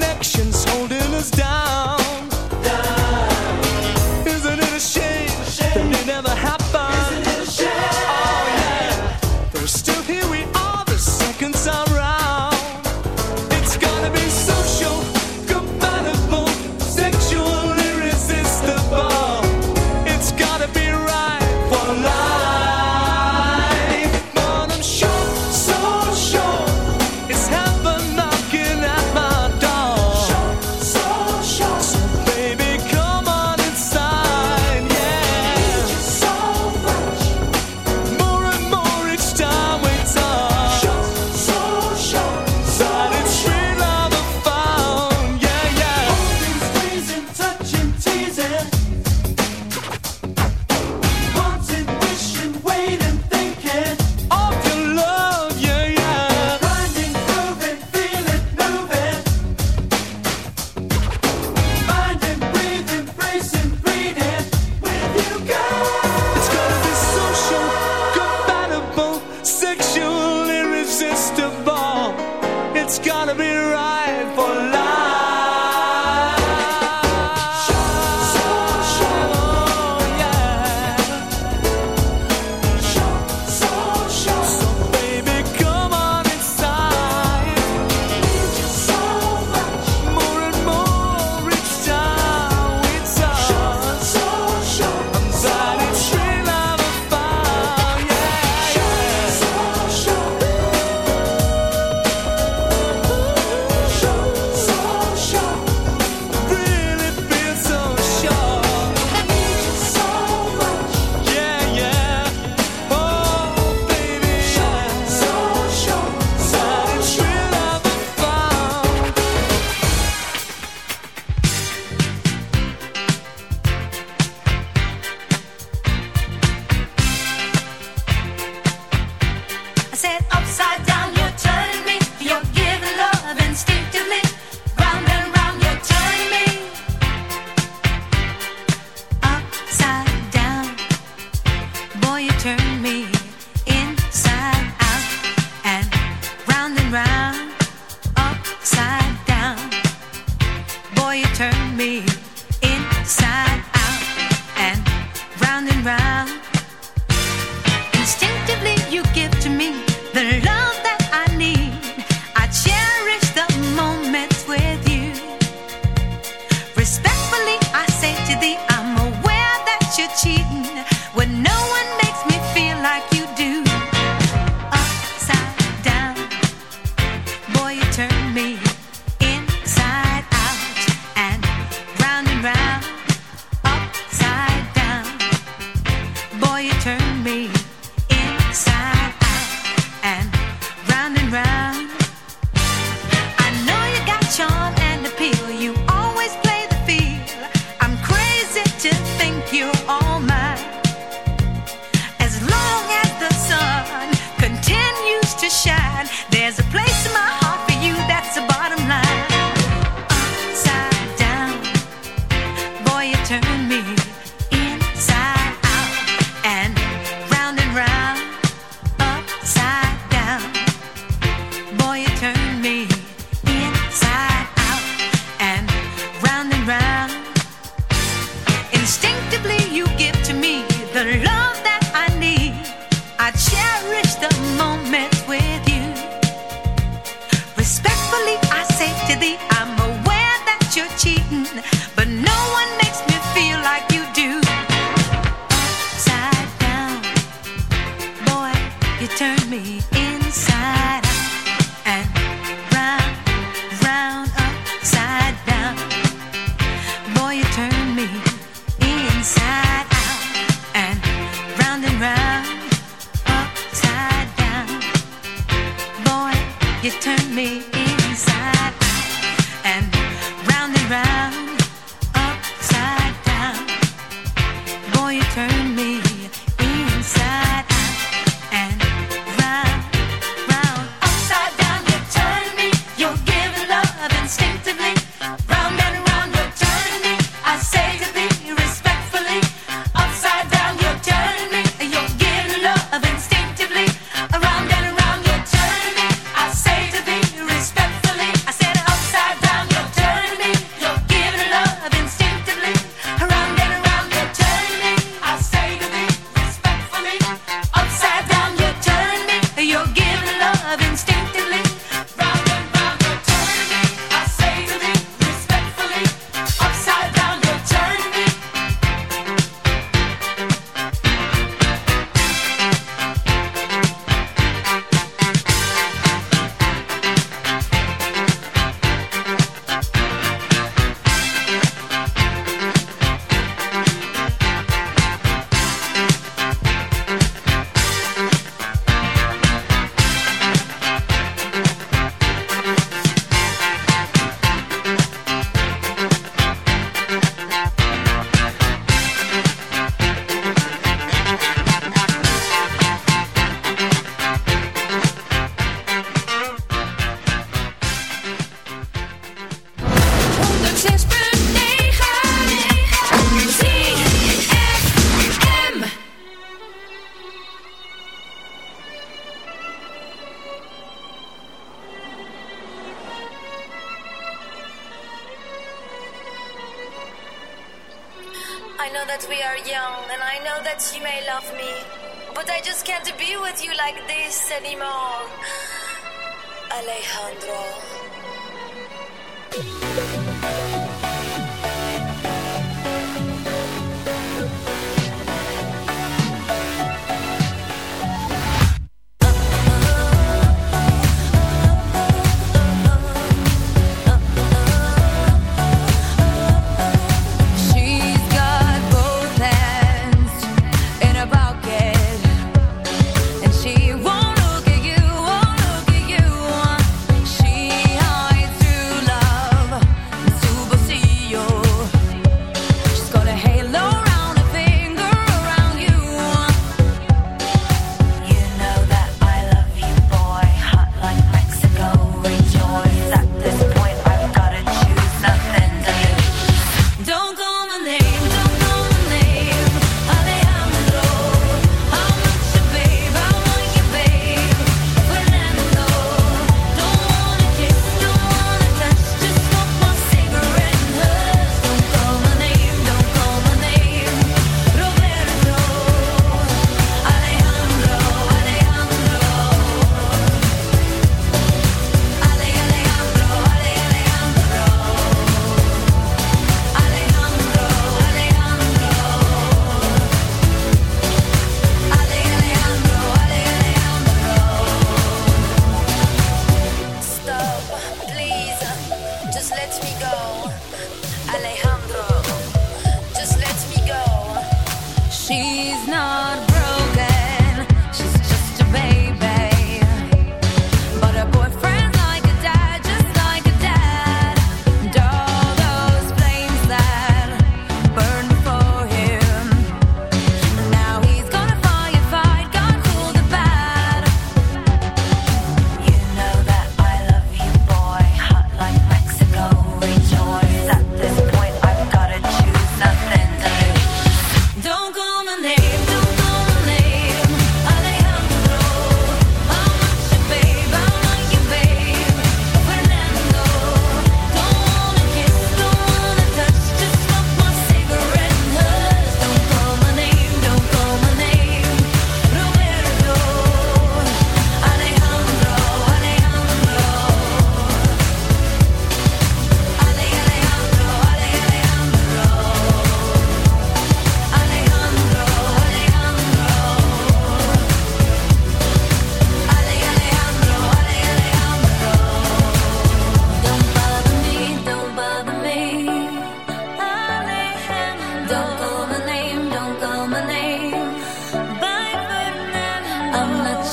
Respectfully,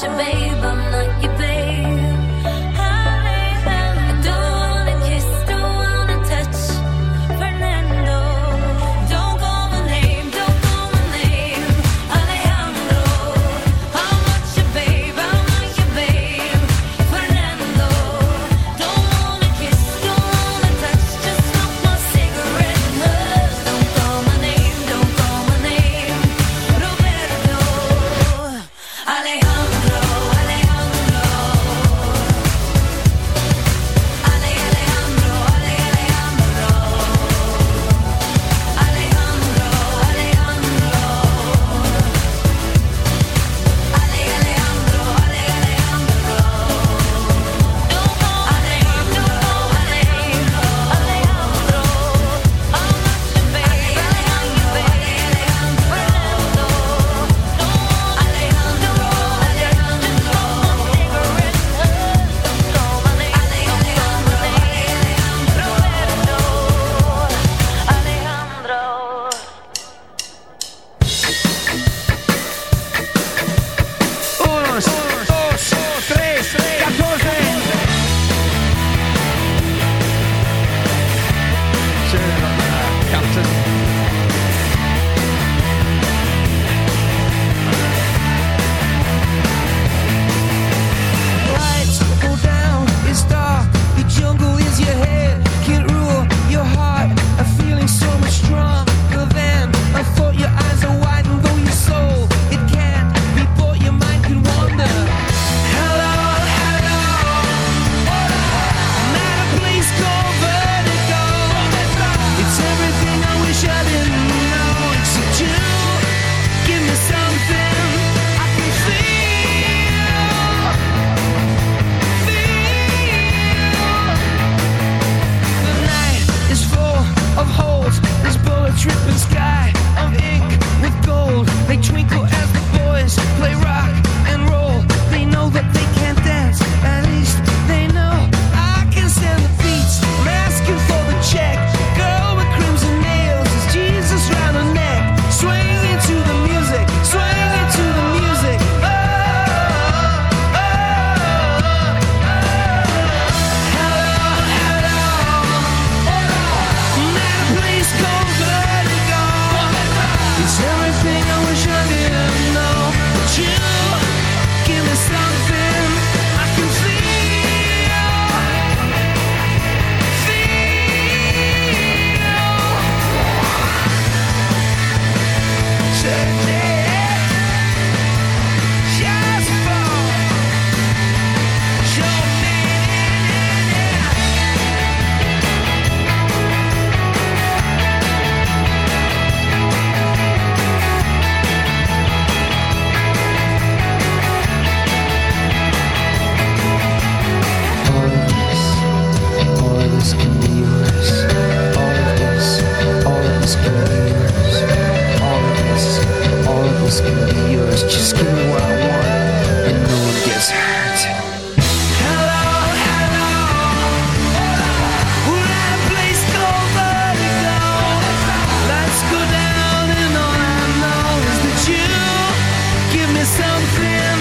special, baby. something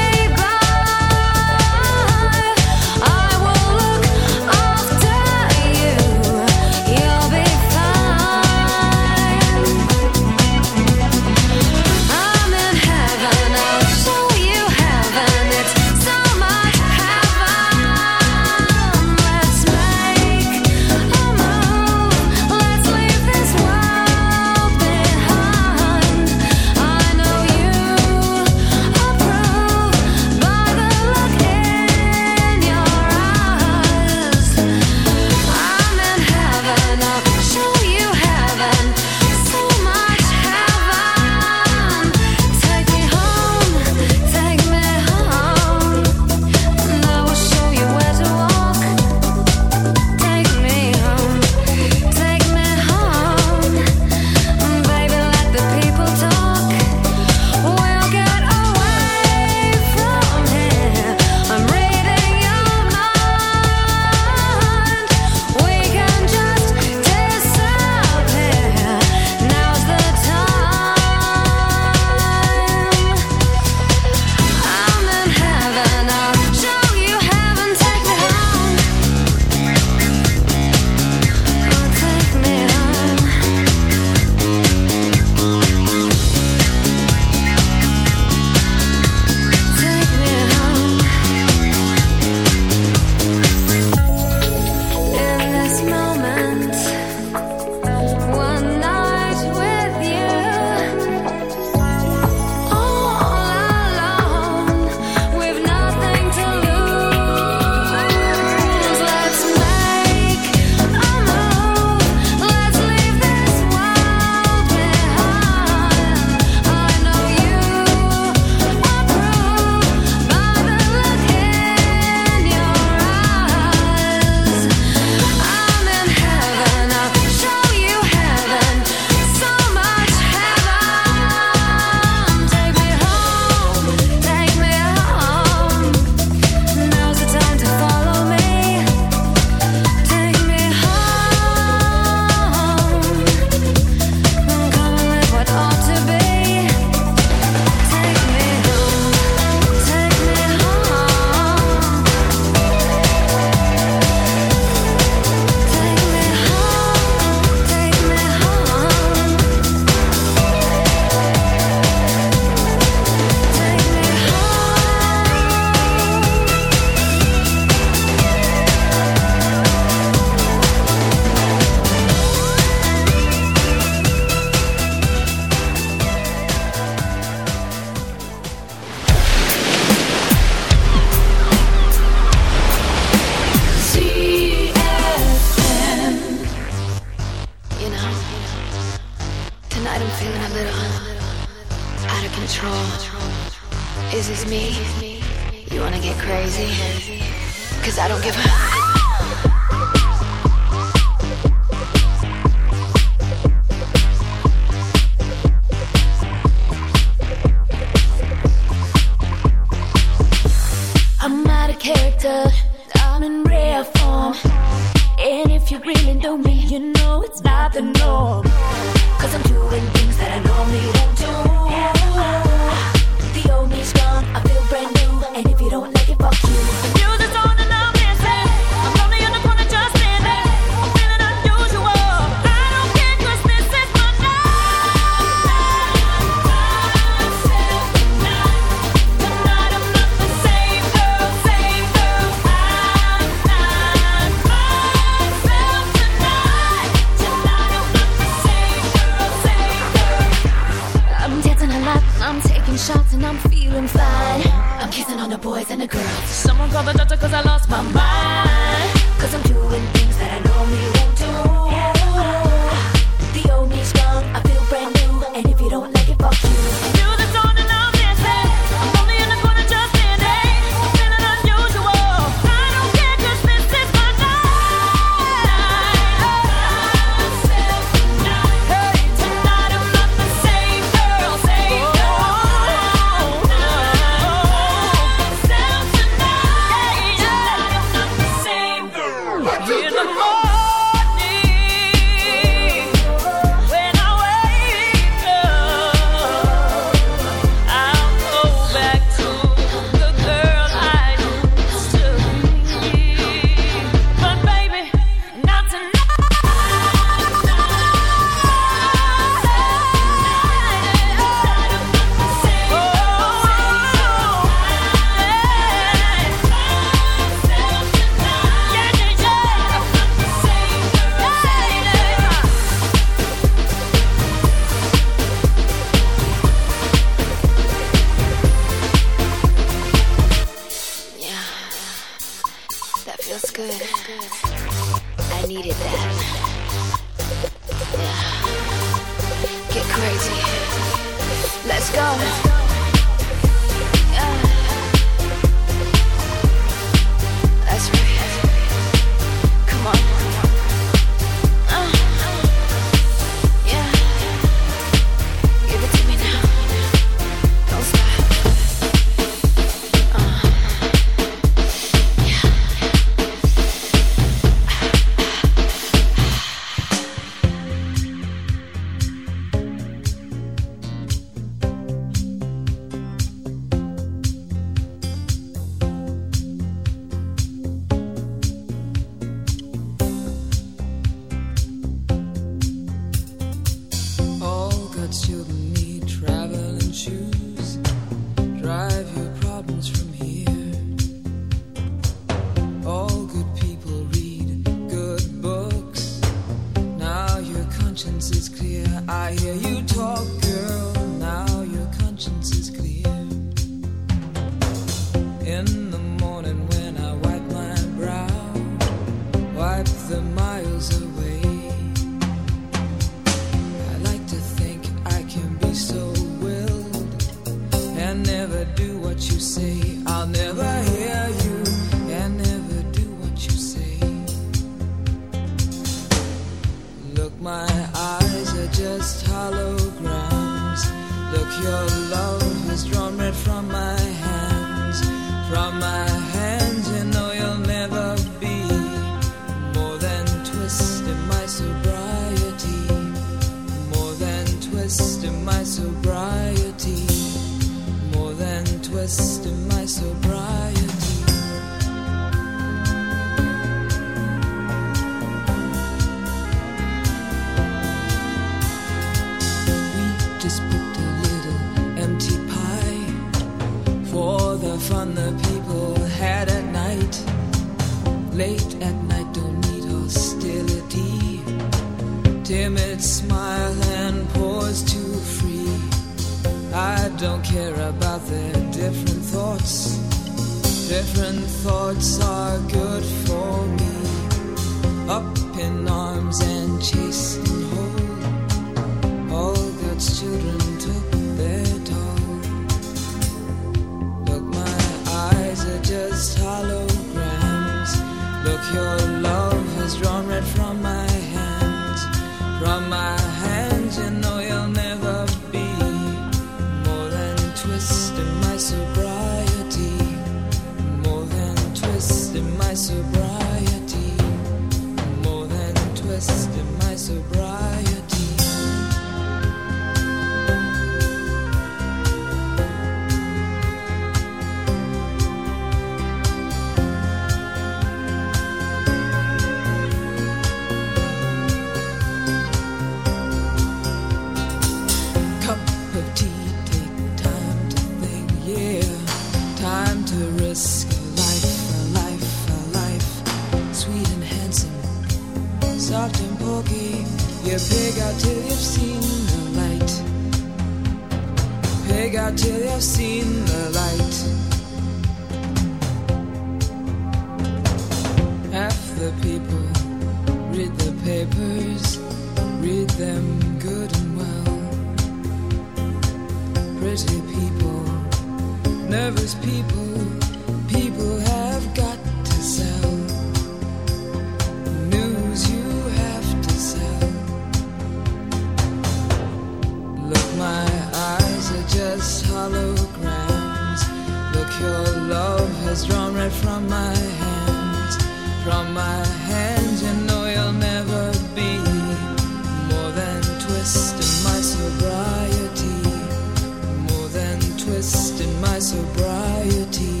Sobriety.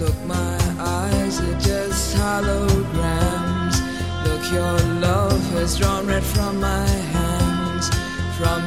Look, my eyes are just holograms. Look, your love has drawn red from my hands. From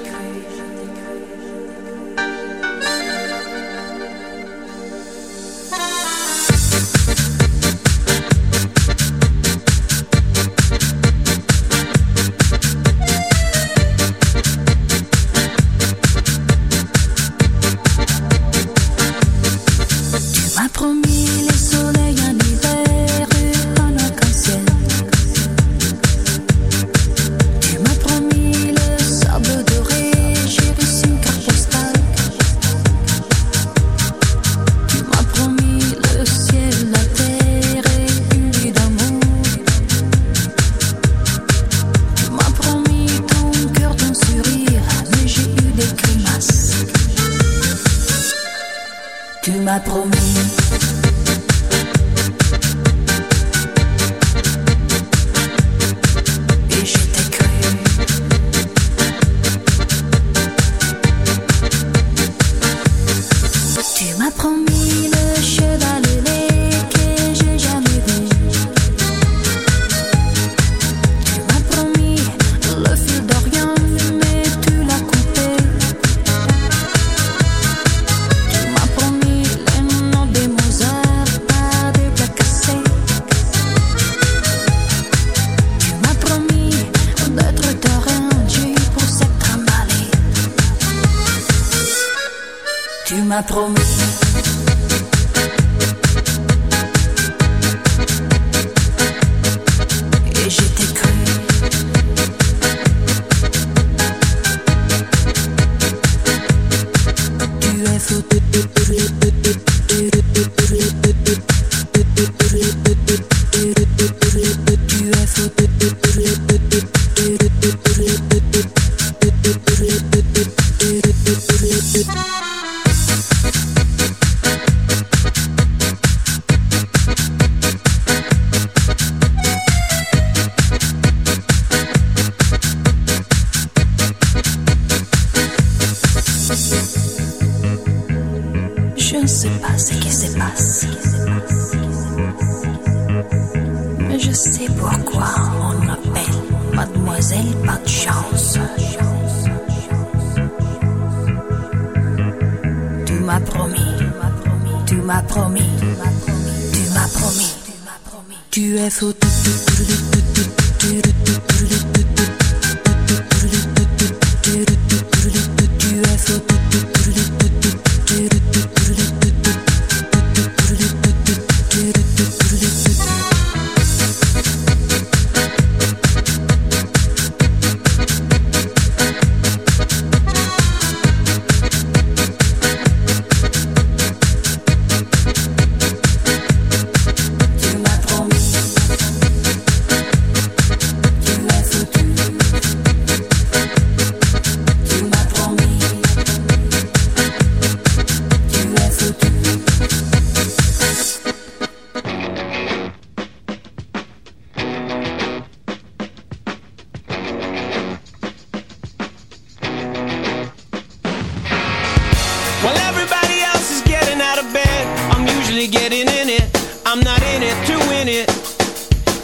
tu m'as promis.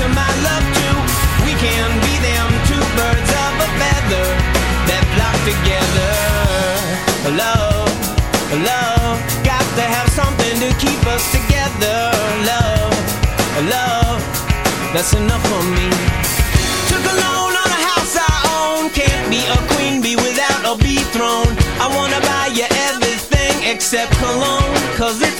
to my love too. We can be them two birds of a feather that flock together. Love, love, got to have something to keep us together. Love, love, that's enough for me. Took a loan on a house I own. Can't be a queen bee without a bee throne. I wanna buy you everything except cologne, cause it's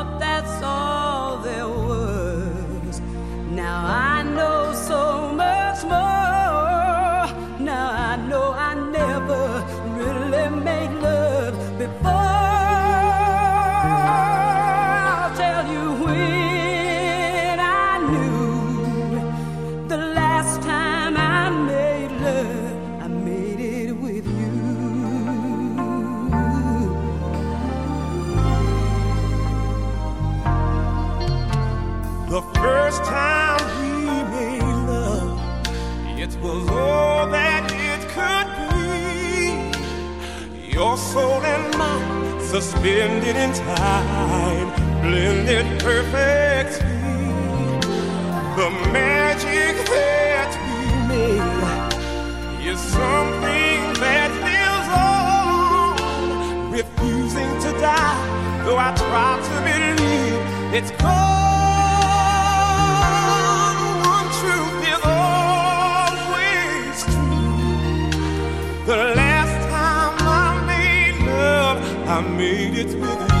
suspended in time, blended perfectly. The magic that we made is something that lives on, refusing to die. Though I try to believe it's gone. I made it with my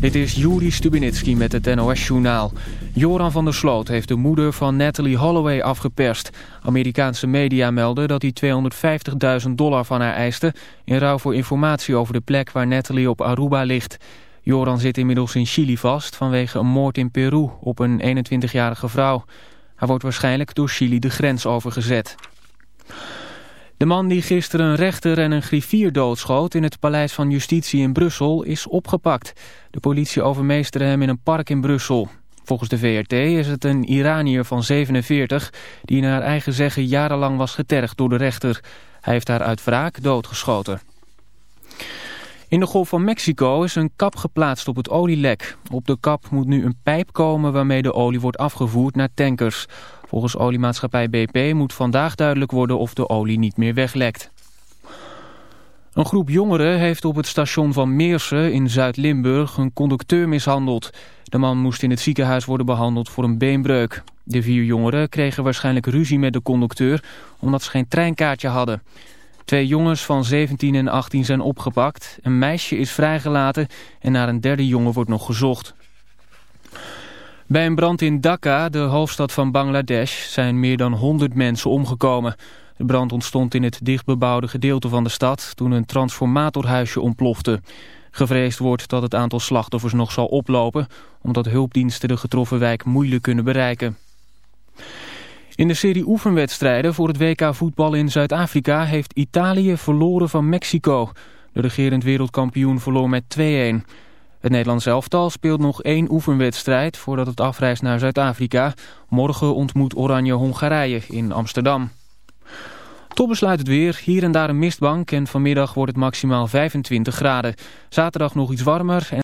Dit is Juri Stubinitski met het NOS-journaal. Joran van der Sloot heeft de moeder van Natalie Holloway afgeperst. Amerikaanse media melden dat hij 250.000 dollar van haar eiste... in ruil voor informatie over de plek waar Natalie op Aruba ligt. Joran zit inmiddels in Chili vast vanwege een moord in Peru op een 21-jarige vrouw. Hij wordt waarschijnlijk door Chili de grens overgezet. De man die gisteren een rechter en een griffier doodschoot in het paleis van justitie in Brussel is opgepakt. De politie overmeesterde hem in een park in Brussel. Volgens de VRT is het een Iranier van 47 die naar eigen zeggen jarenlang was getergd door de rechter. Hij heeft haar uit wraak doodgeschoten. In de Golf van Mexico is een kap geplaatst op het olielek. Op de kap moet nu een pijp komen waarmee de olie wordt afgevoerd naar tankers. Volgens oliemaatschappij BP moet vandaag duidelijk worden of de olie niet meer weglekt. Een groep jongeren heeft op het station van Meersen in Zuid-Limburg een conducteur mishandeld. De man moest in het ziekenhuis worden behandeld voor een beenbreuk. De vier jongeren kregen waarschijnlijk ruzie met de conducteur omdat ze geen treinkaartje hadden. Twee jongens van 17 en 18 zijn opgepakt. Een meisje is vrijgelaten en naar een derde jongen wordt nog gezocht. Bij een brand in Dhaka, de hoofdstad van Bangladesh, zijn meer dan 100 mensen omgekomen. De brand ontstond in het dichtbebouwde gedeelte van de stad toen een transformatorhuisje ontplofte. Gevreesd wordt dat het aantal slachtoffers nog zal oplopen, omdat hulpdiensten de getroffen wijk moeilijk kunnen bereiken. In de serie oefenwedstrijden voor het WK voetbal in Zuid-Afrika heeft Italië verloren van Mexico. De regerend wereldkampioen verloor met 2-1. Het Nederlands elftal speelt nog één oefenwedstrijd voordat het afreist naar Zuid-Afrika. Morgen ontmoet Oranje Hongarije in Amsterdam. Tot besluit het weer. Hier en daar een mistbank en vanmiddag wordt het maximaal 25 graden. Zaterdag nog iets warmer. En